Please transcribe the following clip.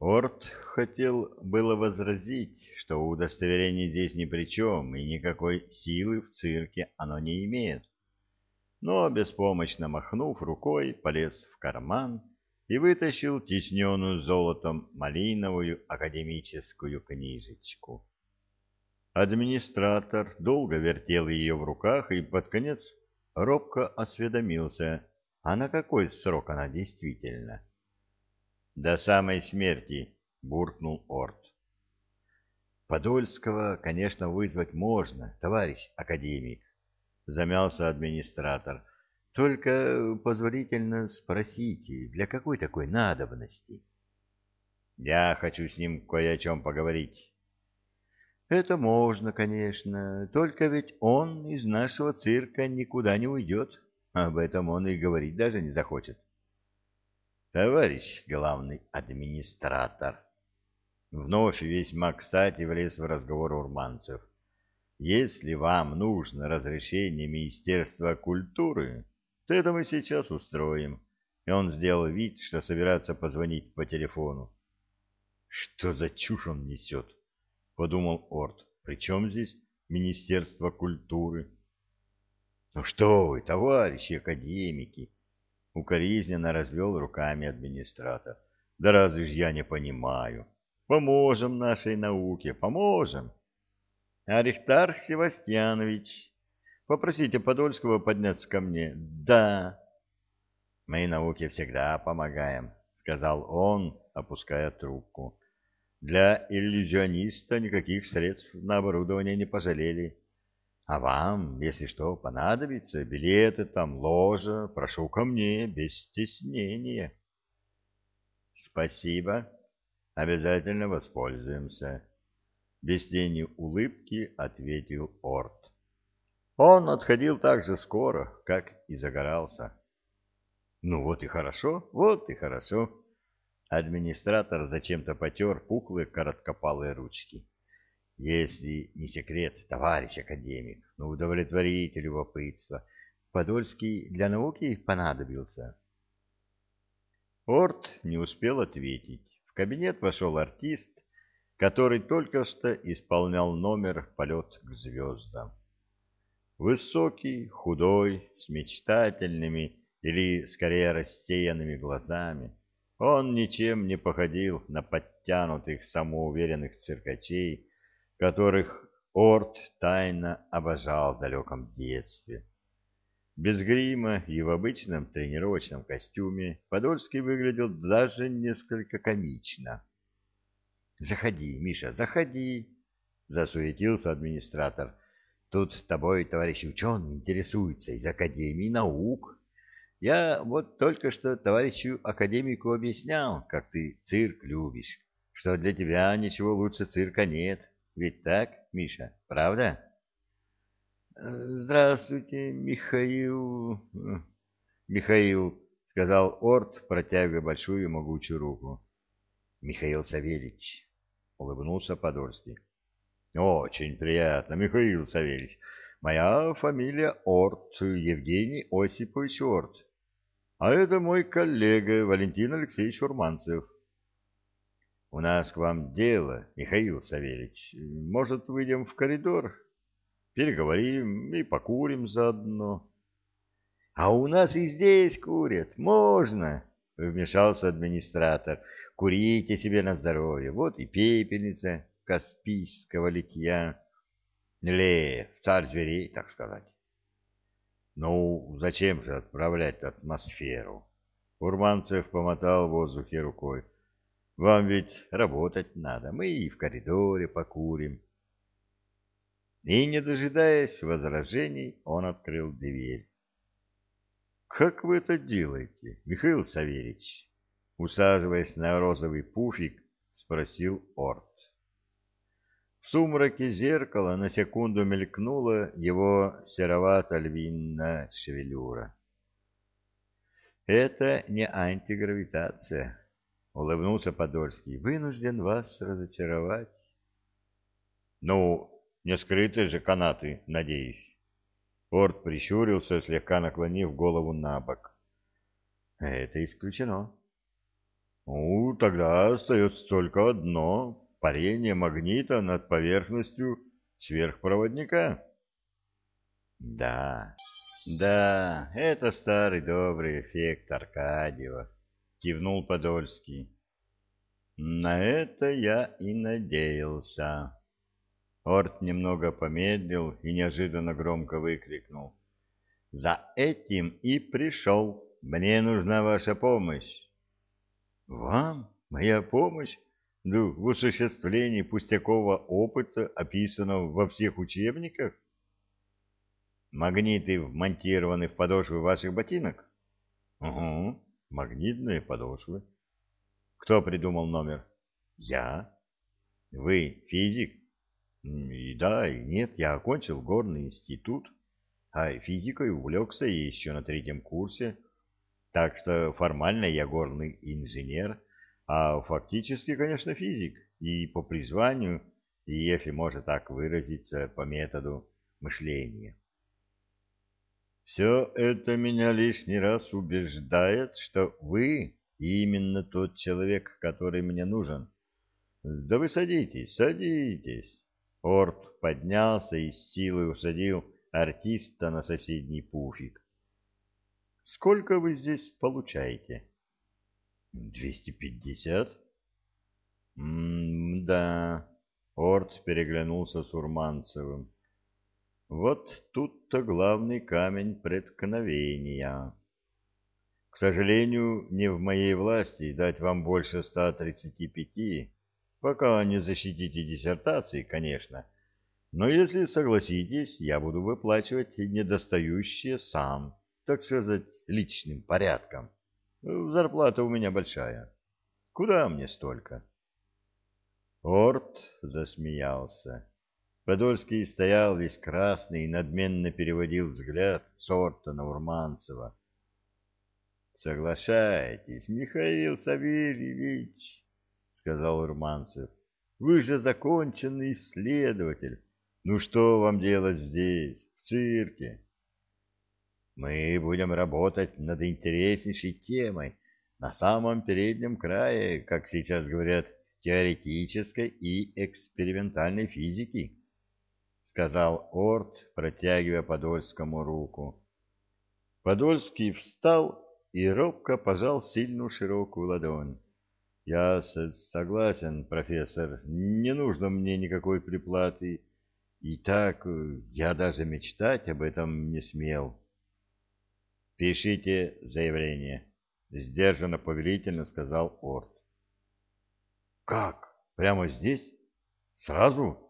Орт хотел было возразить, что удостоверение здесь ни при чем, и никакой силы в цирке оно не имеет. Но, беспомощно махнув рукой, полез в карман и вытащил тисненную золотом малиновую академическую книжечку. Администратор долго вертел ее в руках и под конец робко осведомился, а на какой срок она действительно. «До самой смерти», — буркнул Орт. «Подольского, конечно, вызвать можно, товарищ академик», — замялся администратор. «Только позволительно спросите, для какой такой надобности?» «Я хочу с ним кое о чем поговорить». Это можно, конечно, только ведь он из нашего цирка никуда не уйдет. Об этом он и говорить даже не захочет. Товарищ главный администратор. Вновь весьма кстати влез в разговор урманцев. Если вам нужно разрешение Министерства культуры, то это мы сейчас устроим. И он сделал вид, что собирается позвонить по телефону. Что за чушь он несет? подумал Орт. Причем здесь Министерство культуры? Ну что вы, товарищи академики, укоризненно развел руками администратор. Да разве ж я не понимаю? Поможем нашей науке, поможем. Арихтар Севастьянович, попросите Подольского подняться ко мне. Да. Мы науке всегда помогаем, сказал он, опуская трубку. Для иллюзиониста никаких средств на оборудование не пожалели. А вам, если что, понадобится, билеты там, ложа, прошу ко мне, без стеснения. Спасибо. Обязательно воспользуемся. Без тени улыбки ответил Орт. Он отходил так же скоро, как и загорался. Ну вот и хорошо, вот и хорошо. Администратор зачем-то потер пухлые короткопалые ручки. Если не секрет, товарищ академик, ну удовлетворите любопытство. Подольский для науки понадобился. Орт не успел ответить. В кабинет вошел артист, который только что исполнял номер «Полет к звездам». Высокий, худой, с мечтательными или, скорее, рассеянными глазами, он ничем не походил на подтянутых самоуверенных циркачей, которых Орт тайно обожал в далеком детстве. Без грима и в обычном тренировочном костюме Подольский выглядел даже несколько комично. «Заходи, Миша, заходи!» — засуетился администратор. «Тут тобой, товарищ ученый, интересуются из Академии наук». Я вот только что товарищу академику объяснял, как ты цирк любишь, что для тебя ничего лучше цирка нет. Ведь так, Миша, правда? Здравствуйте, Михаил... Михаил, сказал Орт, протягивая большую могучую руку. Михаил Савельевич, улыбнулся Подольский. Очень приятно, Михаил Савельевич. Моя фамилия Орт, Евгений Осипович Орт. А это мой коллега Валентин Алексеевич Урманцев. У нас к вам дело, Михаил Савельевич. Может, выйдем в коридор? Переговорим и покурим заодно. А у нас и здесь курят. Можно, вмешался администратор. Курите себе на здоровье. Вот и пепельница каспийского литья. Лев, царь зверей, так сказать. Ну, зачем же отправлять атмосферу? Урманцев помотал в воздухе рукой. Вам ведь работать надо, мы и в коридоре покурим. И, не дожидаясь возражений, он открыл дверь. «Как вы это делаете, Михаил Савельевич?» Усаживаясь на розовый пуфик, спросил Орт. В сумраке зеркала на секунду мелькнула его серовато-львиная шевелюра. «Это не антигравитация», — улыбнулся Подольский. «Вынужден вас разочаровать». «Ну, не скрытые же канаты, надеюсь». Орд прищурился, слегка наклонив голову на бок. «Это исключено». Ну, тогда остается только одно — парение магнита над поверхностью сверхпроводника. Да, да, это старый добрый эффект Аркадьева, кивнул Подольский. На это я и надеялся. Орт немного помедлил и неожиданно громко выкрикнул. «За этим и пришел. Мне нужна ваша помощь». Вам? Моя помощь? Ну, в осуществлении пустякового опыта, описанного во всех учебниках? Магниты вмонтированы в подошвы ваших ботинок? Угу, магнитные подошвы. Кто придумал номер? Я. Вы физик? И да, и нет, я окончил горный институт, а физикой увлекся еще на третьем курсе. Так что формально я горный инженер, а фактически, конечно, физик. И по призванию, и, если можно так выразиться, по методу мышления. Все это меня лишний раз убеждает, что вы именно тот человек, который мне нужен. Да вы садитесь, садитесь. Орт поднялся и с силой усадил артиста на соседний пуфик. Сколько вы здесь получаете? Двести пятьдесят. Да. Орц переглянулся с Урманцевым. Вот тут-то главный камень преткновения. К сожалению, не в моей власти дать вам больше ста тридцати пяти, пока не защитите диссертации, конечно. Но если согласитесь, я буду выплачивать недостающие сам так сказать, личным порядком. Зарплата у меня большая. Куда мне столько? Орт засмеялся. Подольский стоял весь красный и надменно переводил взгляд с Орта на Урманцева. — Соглашайтесь, Михаил Савельевич, — сказал Урманцев. — Вы же законченный исследователь. Ну что вам делать здесь, в цирке? — мы будем работать над интереснейшей темой на самом переднем крае, как сейчас говорят, теоретической и экспериментальной физики, — сказал Орт, протягивая Подольскому руку. Подольский встал и робко пожал сильную широкую ладонь. — Я согласен, профессор, не нужно мне никакой приплаты. И так я даже мечтать об этом не смел. «Пишите заявление», — сдержанно повелительно сказал Орд. «Как? Прямо здесь? Сразу?»